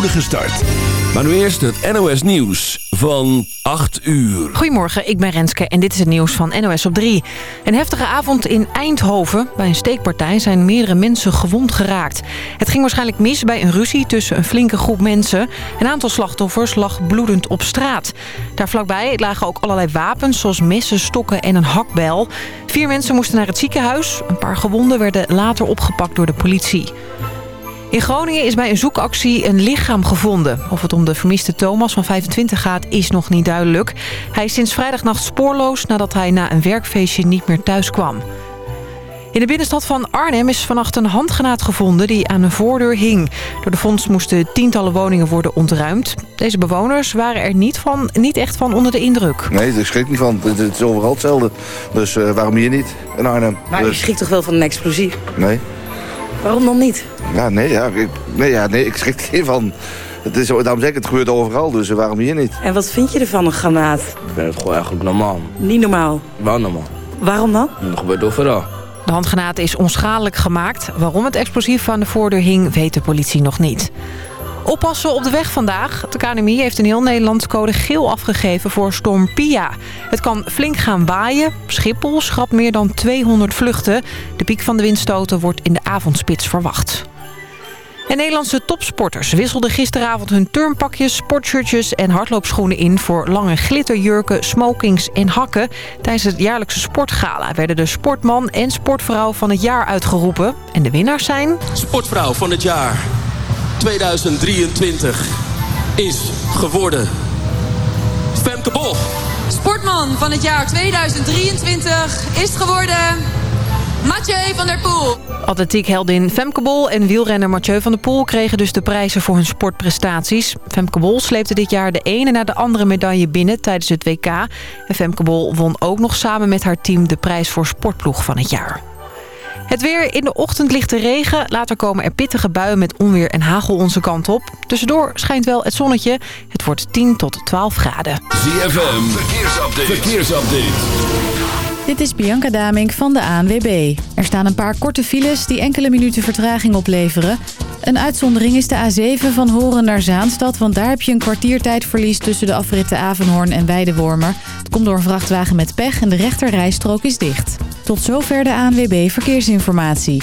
start. Maar nu eerst het NOS Nieuws van 8 uur. Goedemorgen, ik ben Renske en dit is het nieuws van NOS op 3. Een heftige avond in Eindhoven. Bij een steekpartij zijn meerdere mensen gewond geraakt. Het ging waarschijnlijk mis bij een ruzie tussen een flinke groep mensen. Een aantal slachtoffers lag bloedend op straat. Daar vlakbij lagen ook allerlei wapens zoals messen, stokken en een hakbel. Vier mensen moesten naar het ziekenhuis. Een paar gewonden werden later opgepakt door de politie. In Groningen is bij een zoekactie een lichaam gevonden. Of het om de vermiste Thomas van 25 gaat, is nog niet duidelijk. Hij is sinds vrijdagnacht spoorloos nadat hij na een werkfeestje niet meer thuis kwam. In de binnenstad van Arnhem is vannacht een handgenaad gevonden die aan een voordeur hing. Door de fonds moesten tientallen woningen worden ontruimd. Deze bewoners waren er niet, van, niet echt van onder de indruk. Nee, daar schrik niet van. Het is overal hetzelfde. Dus uh, waarom hier niet in Arnhem? Maar dus... je schrikt toch wel van een explosief? Nee. Waarom dan niet? Ja, nee, ja, ik, nee, ja, nee, ik schrik er geen van. Het is, daarom zeg ik, het gebeurt overal, dus waarom hier niet? En wat vind je ervan, een granaat? Ik vind het gewoon eigenlijk normaal. Niet normaal? Wel normaal. Waarom dan? Dat gebeurt overal. De handgranaat is onschadelijk gemaakt. Waarom het explosief aan de voordeur hing, weet de politie nog niet. Oppassen op de weg vandaag. De KNMI heeft in heel Nederland code geel afgegeven voor storm Pia. Het kan flink gaan waaien. Schiphol schrapt meer dan 200 vluchten. De piek van de windstoten wordt in de avondspits verwacht. En Nederlandse topsporters wisselden gisteravond hun turnpakjes, sportshirtjes en hardloopschoenen in voor lange glitterjurken, smokings en hakken. Tijdens het jaarlijkse sportgala werden de sportman en sportvrouw van het jaar uitgeroepen. En de winnaars zijn... Sportvrouw van het jaar 2023 is geworden Femke Bol. Sportman van het jaar 2023 is geworden Mathieu van der Poel. Atletiekheldin Femke Bol en wielrenner Mathieu van der Poel kregen dus de prijzen voor hun sportprestaties. Femke Bol sleepte dit jaar de ene na de andere medaille binnen tijdens het WK. En Femke Bol won ook nog samen met haar team de prijs voor sportploeg van het jaar. Het weer. In de ochtend ligt de regen. Later komen er pittige buien met onweer en hagel onze kant op. Tussendoor schijnt wel het zonnetje. Het wordt 10 tot 12 graden. ZFM. Verkeersupdate. Verkeersupdate. Dit is Bianca Damink van de ANWB. Er staan een paar korte files die enkele minuten vertraging opleveren. Een uitzondering is de A7 van Horen naar Zaanstad... want daar heb je een kwartiertijdverlies tussen de afritten Avenhoorn en Weidewormer. Het komt door een vrachtwagen met pech en de rechterrijstrook is dicht. Tot zover de ANWB Verkeersinformatie.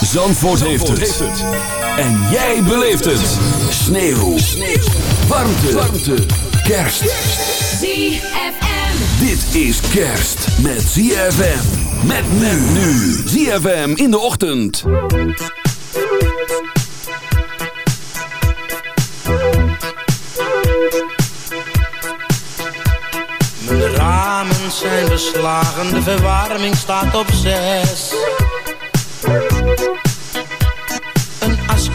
Zandvoort, heeft, het. En jij beleeft het. Sneeuw. Sneeuw. Warmte. Warmte. Kerst. ZFM. Dit is kerst met ZFM. Met men nu. ZFM in de ochtend. Mijn ramen zijn beslagen, de verwarming staat op zes.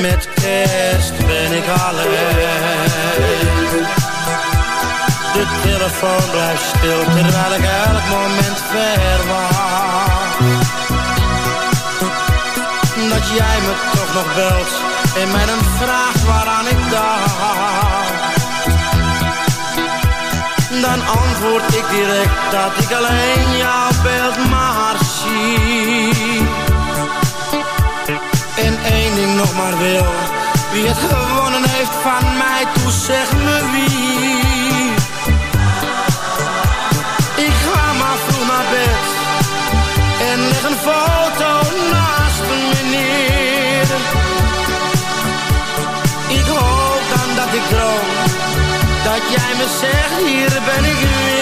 Met kerst ben ik alleen. De telefoon blijft stil terwijl ik elk moment verwacht. Dat jij me toch nog belt en mij een vraag waaraan ik dacht. Dan antwoord ik direct dat ik alleen jouw beeld maar zie. Wie het gewonnen heeft van mij, toe zeg me wie. Ik ga maar vroeg naar bed en leg een foto naast me neer. Ik hoop dan dat ik droom, dat jij me zegt, hier ben ik weer.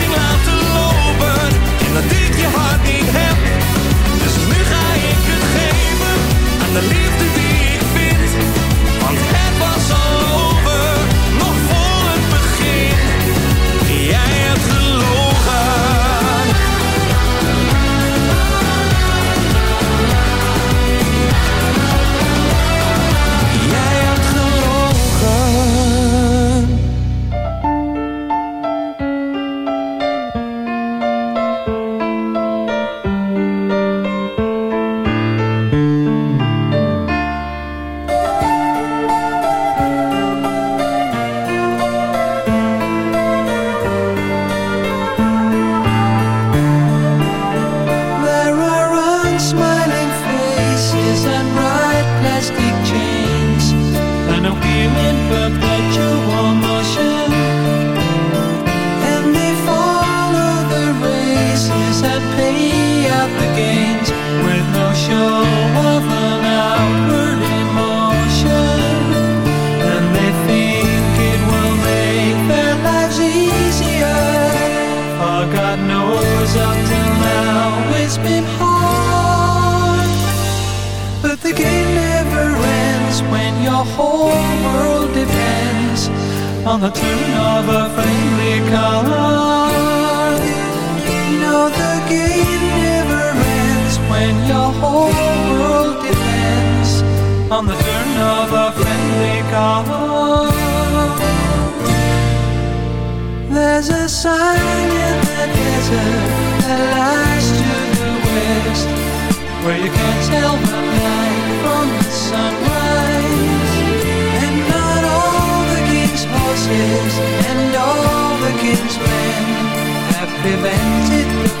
game never ends when your whole world depends On the turn of a friendly card there's a sign in the desert that lies to the west Where you can't tell the night from the sunrise. And not all the king's horses and all the king's men Have prevented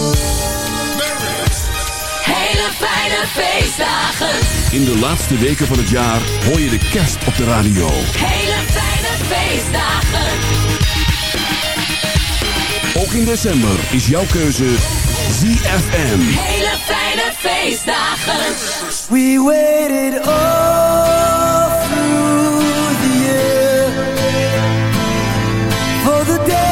Feestdagen. In de laatste weken van het jaar hoor je de kerst op de radio. Hele fijne feestdagen. Ook in december is jouw keuze ZFM. Hele fijne feestdagen. We waited all through the year for the day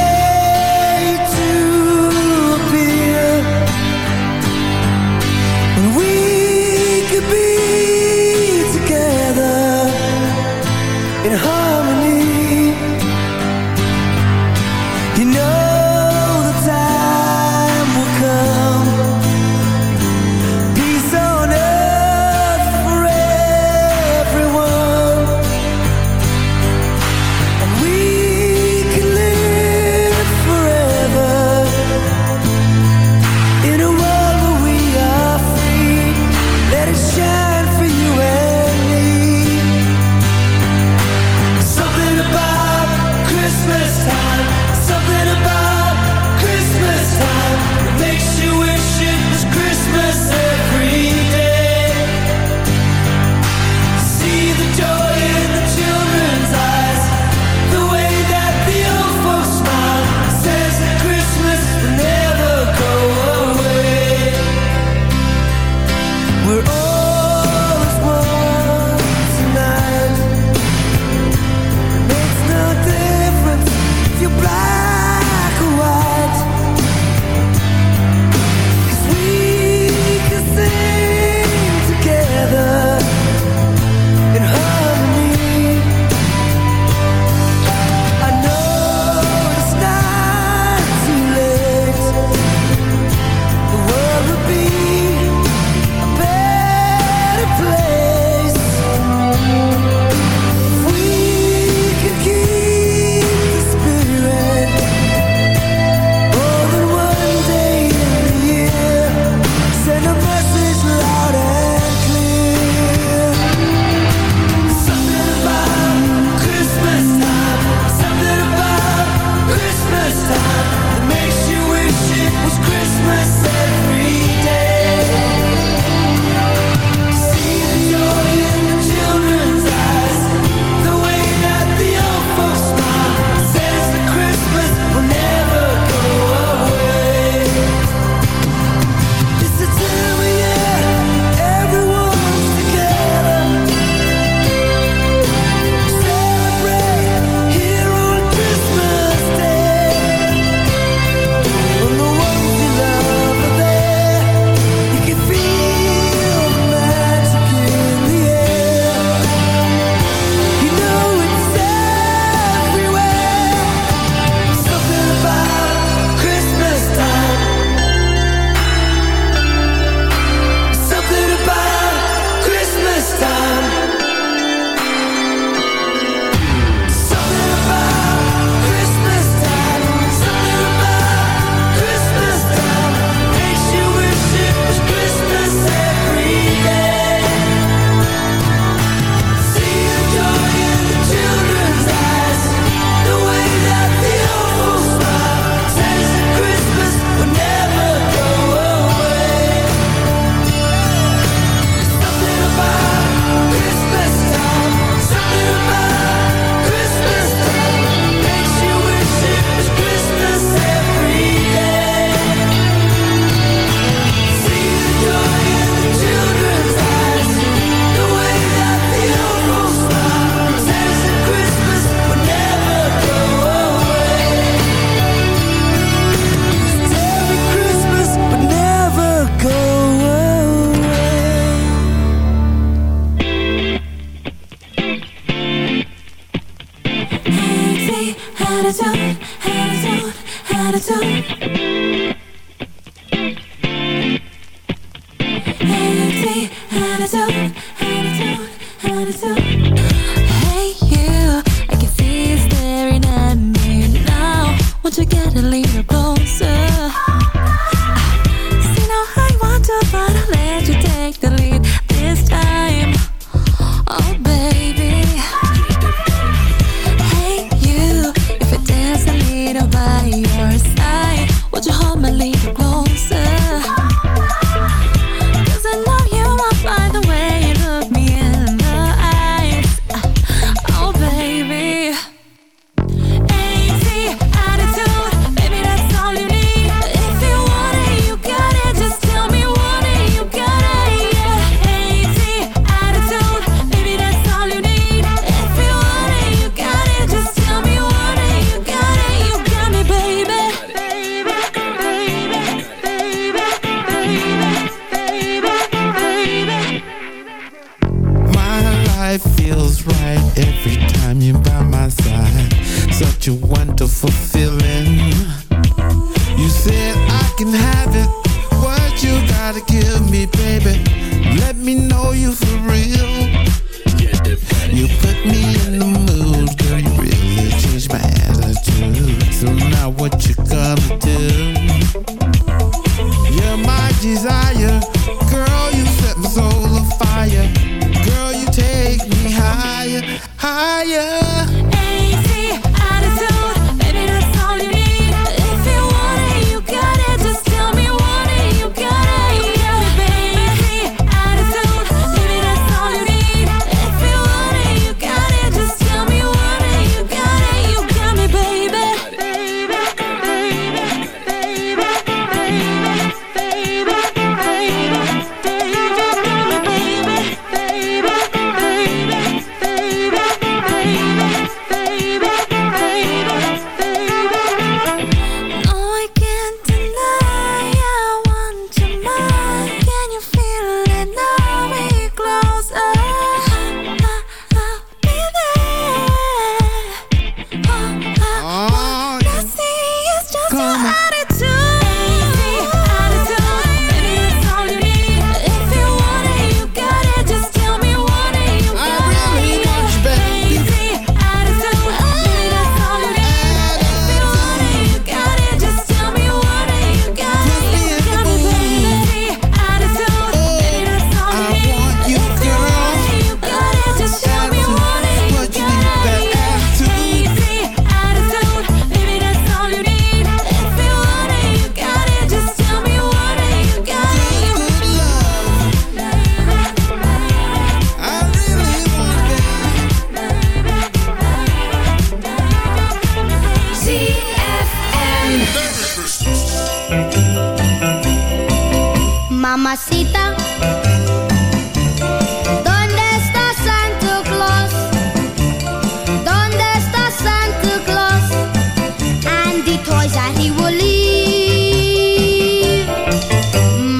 higher, higher.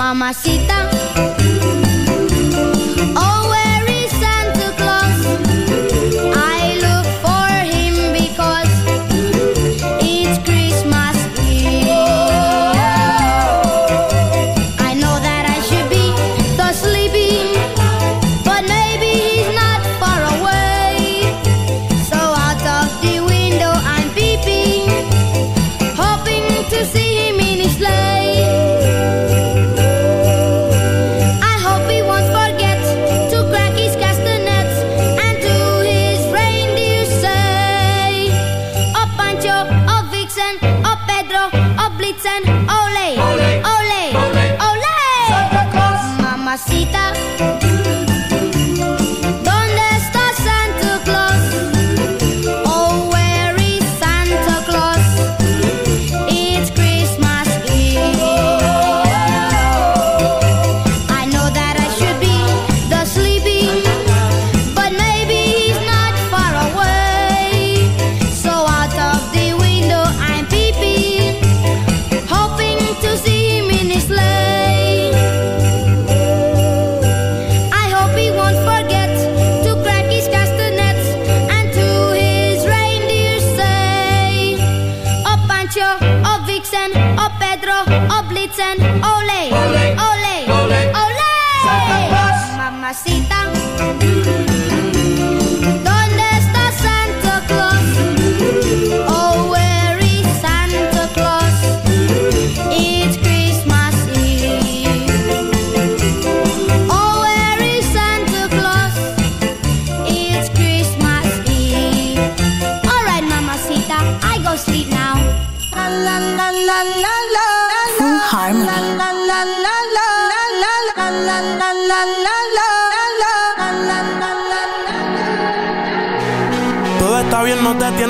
Mamacita,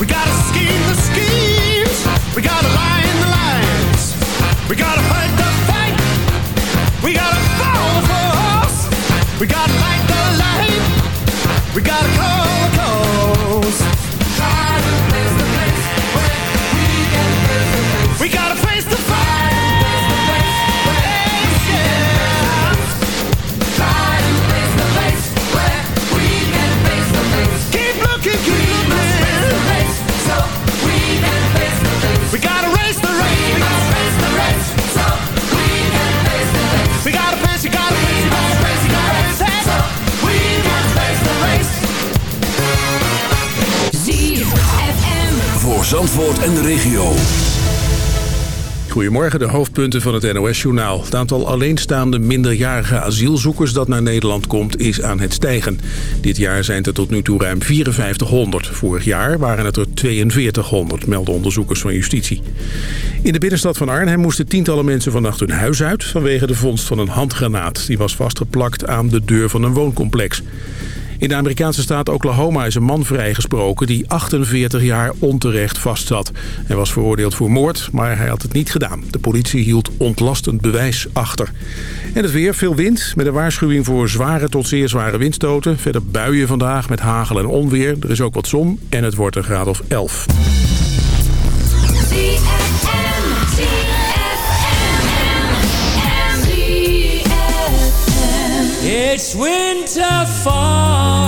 We gotta scheme the schemes. We gotta line the lines. We gotta fight the fight. We gotta fall the force. We gotta light the light. We gotta call the calls. Zandvoort en de regio. Goedemorgen, de hoofdpunten van het NOS-journaal. Het aantal alleenstaande minderjarige asielzoekers dat naar Nederland komt is aan het stijgen. Dit jaar zijn het er tot nu toe ruim 5400. Vorig jaar waren het er 4200, melden onderzoekers van justitie. In de binnenstad van Arnhem moesten tientallen mensen vannacht hun huis uit... vanwege de vondst van een handgranaat. Die was vastgeplakt aan de deur van een wooncomplex. In de Amerikaanse staat Oklahoma is een man vrijgesproken die 48 jaar onterecht vastzat. Hij was veroordeeld voor moord, maar hij had het niet gedaan. De politie hield ontlastend bewijs achter. En het weer, veel wind, met een waarschuwing voor zware tot zeer zware windstoten. Verder buien vandaag met hagel en onweer. Er is ook wat zon en het wordt een graad of 11. It's winter fall.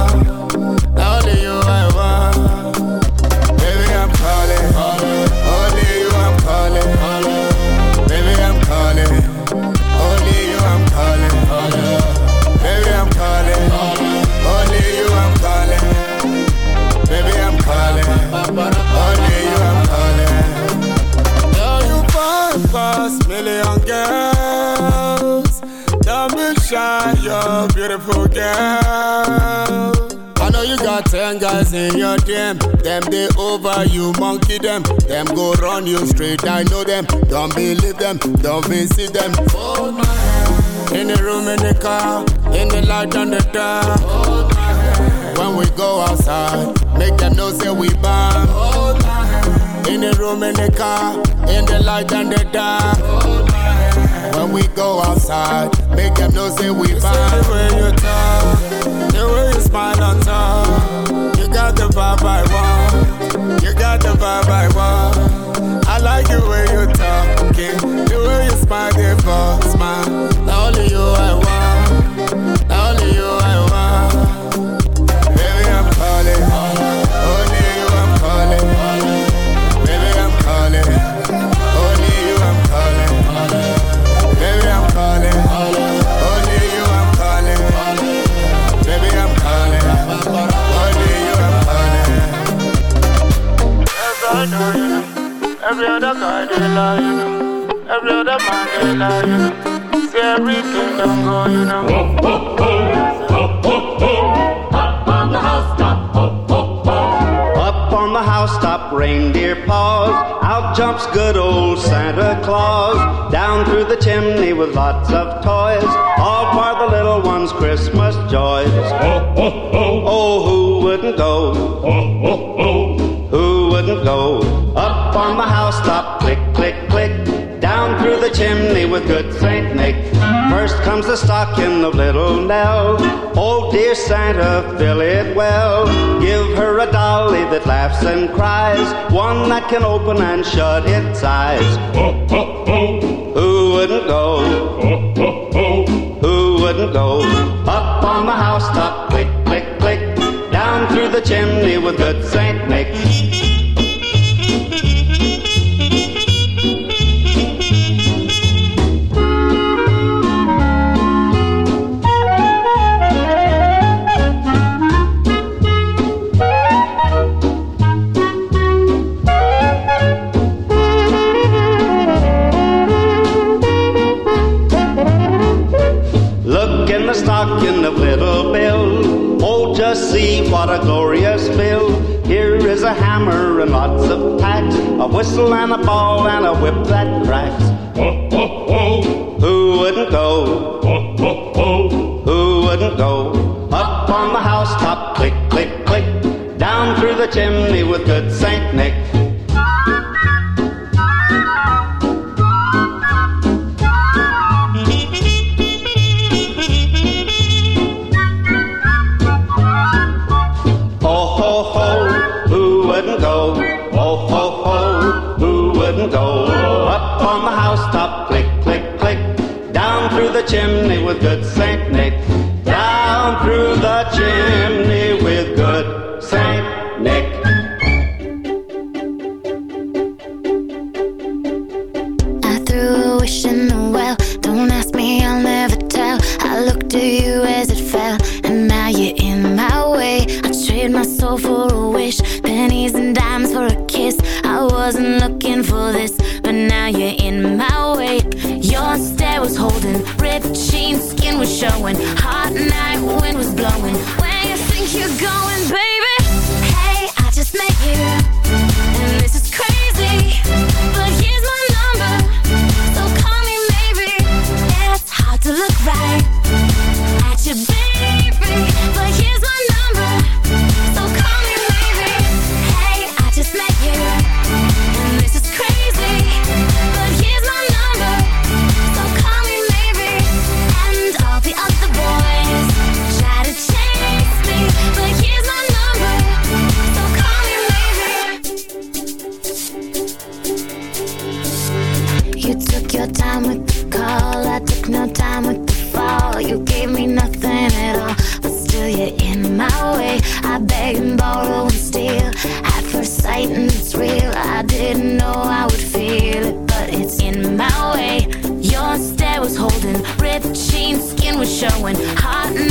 Million girls. Don't be shy, you're beautiful girl. I know you got ten guys in your team. Them they over you, monkey them. Them go run you straight. I know them. Don't believe them. Don't visit them. Hold my hand. In the room, in the car, in the light on the dark. Hold my hand. When we go outside, make them know say we bomb. Hold my hand. In the room, in the car, in the light and the dark. Hold my hand. When we go outside, make them know say we bomb. The way you talk, the way you smile on top. You got the vibe I want. You got the vibe I want. I like the way you talking, the way you smile, the first smile. Good old Santa Claus. Down through the chimney with lots of toys. All for the little ones' Christmas joys. Oh, oh, oh. oh who wouldn't go? Oh, oh, oh. Who wouldn't go? Up on the housetop, click, click, click. Down through the chimney with good Saint Nick. First comes the stocking of little Nell. Oh dear Santa, fill it well. A dolly that laughs and cries. One that can open and shut its eyes. Oh, oh, oh. Who wouldn't go? Oh, oh, oh. Who wouldn't go? Up on the housetop, click, click, click. Down through the chimney with good Saint whip that cracks. Who wouldn't go? Who wouldn't go? Up on the housetop, click, click, click. Down through the chimney with good Saint Nick. Chimney with good Saint away. I beg and borrow and steal. At first sight, and it's real. I didn't know I would feel it, but it's in my way. Your stare was holding, ripped jeans, skin was showing, hot.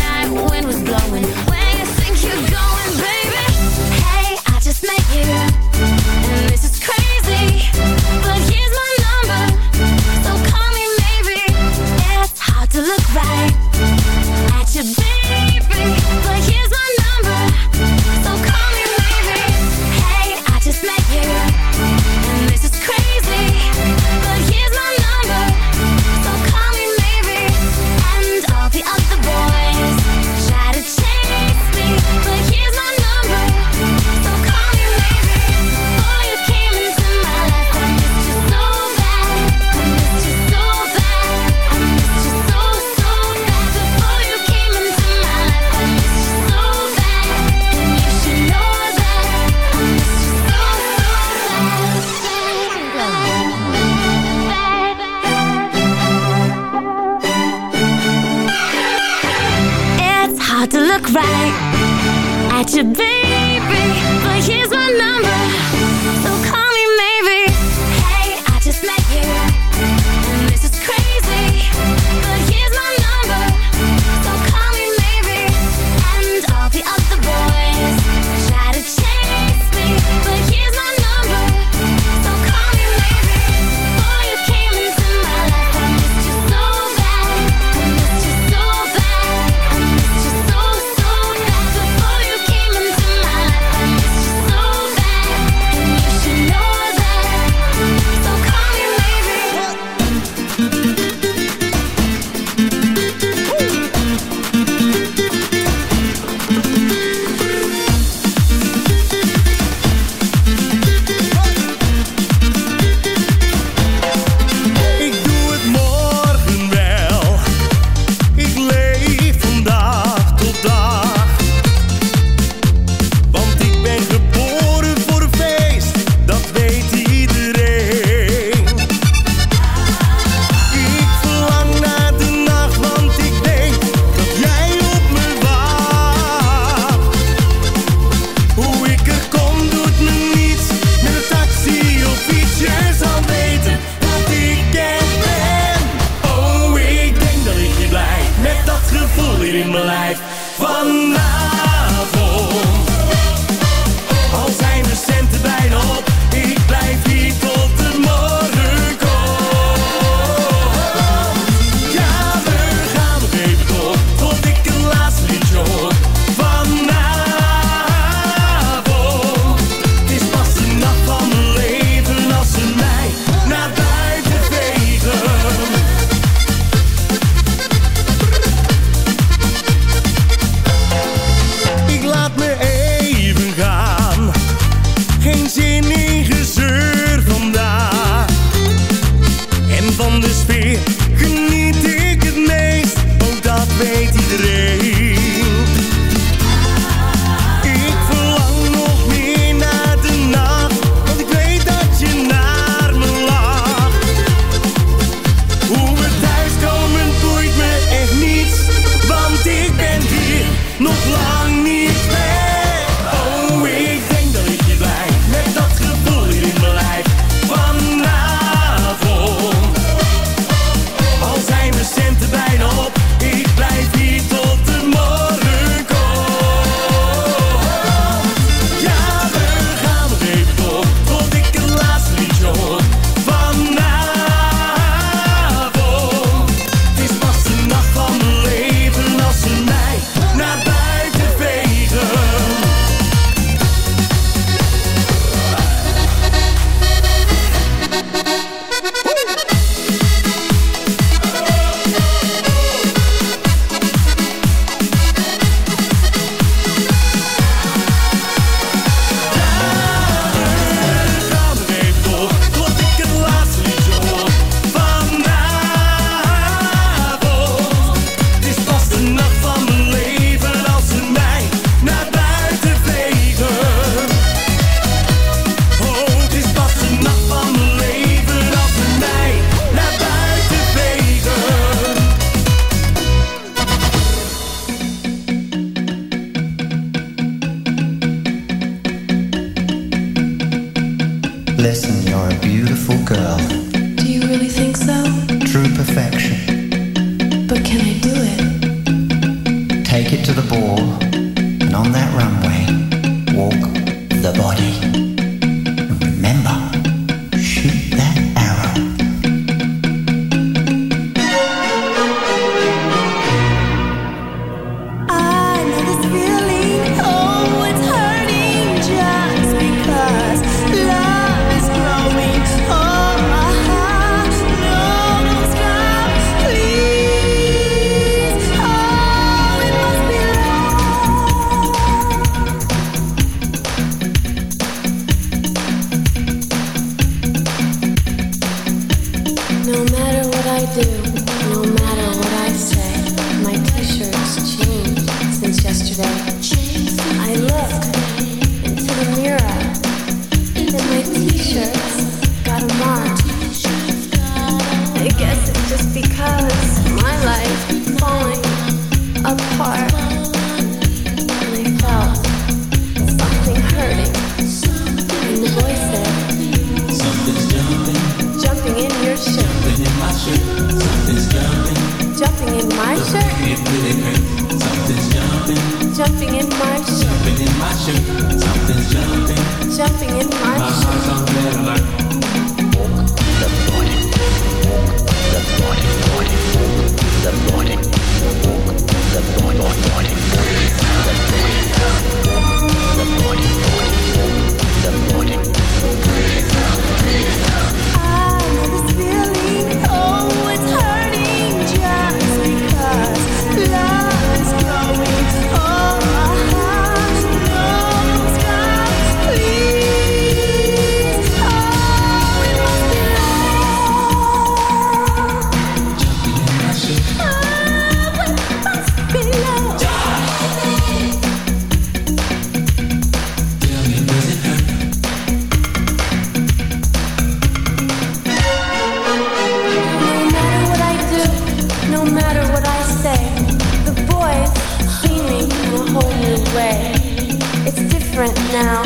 It's different now.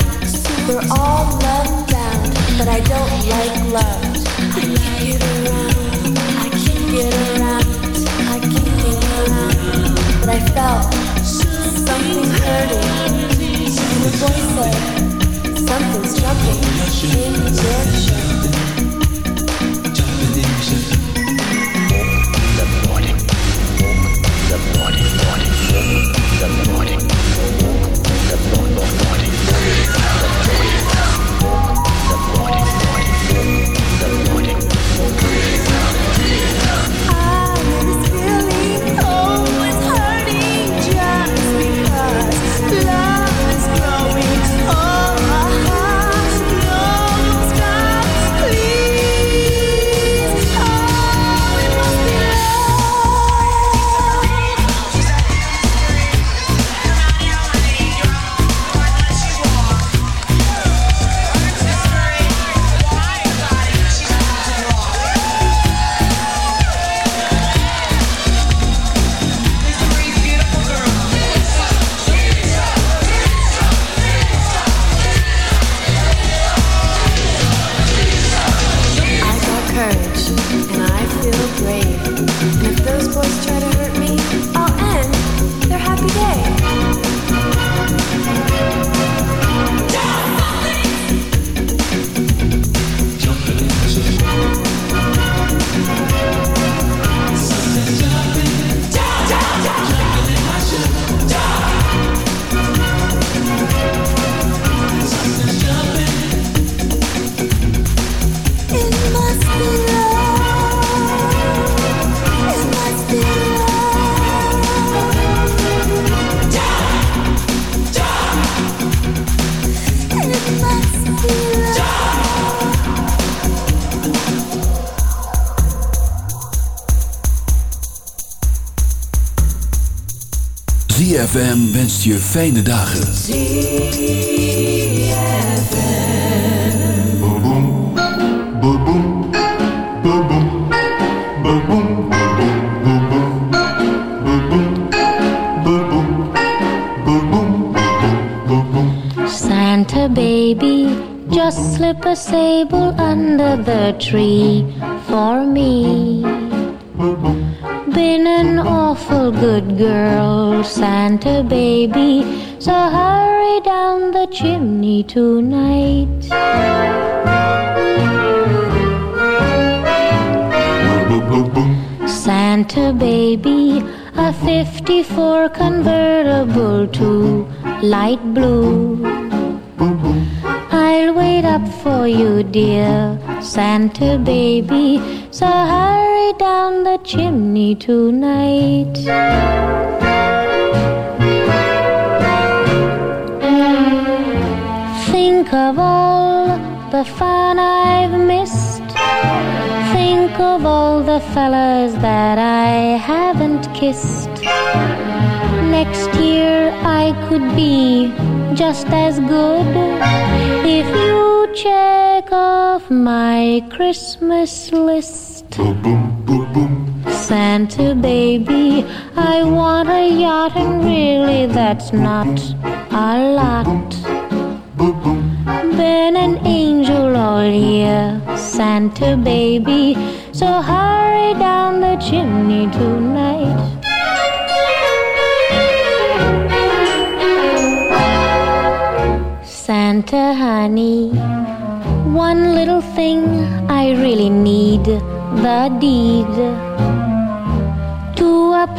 We're all love bound, but I don't like love. I can't get around. I can't get around. I can't get around. But I felt something hurting. The boy said, something's jumping. Jumping ZFM wenst je fijne dagen. Santa baby, just slip a sable under the tree for me. Baby. So hurry down the chimney tonight. Santa baby, a 54 convertible to light blue. I'll wait up for you, dear Santa baby. So hurry down the chimney tonight. Of all the fun I've missed. Think of all the fellas that I haven't kissed. Next year I could be just as good if you check off my Christmas list. Santa baby, I want a yacht, and really that's not a lot. Been an angel all year, Santa baby, so hurry down the chimney tonight. Santa honey, one little thing I really need the deed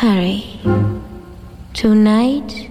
Hurry. Tonight.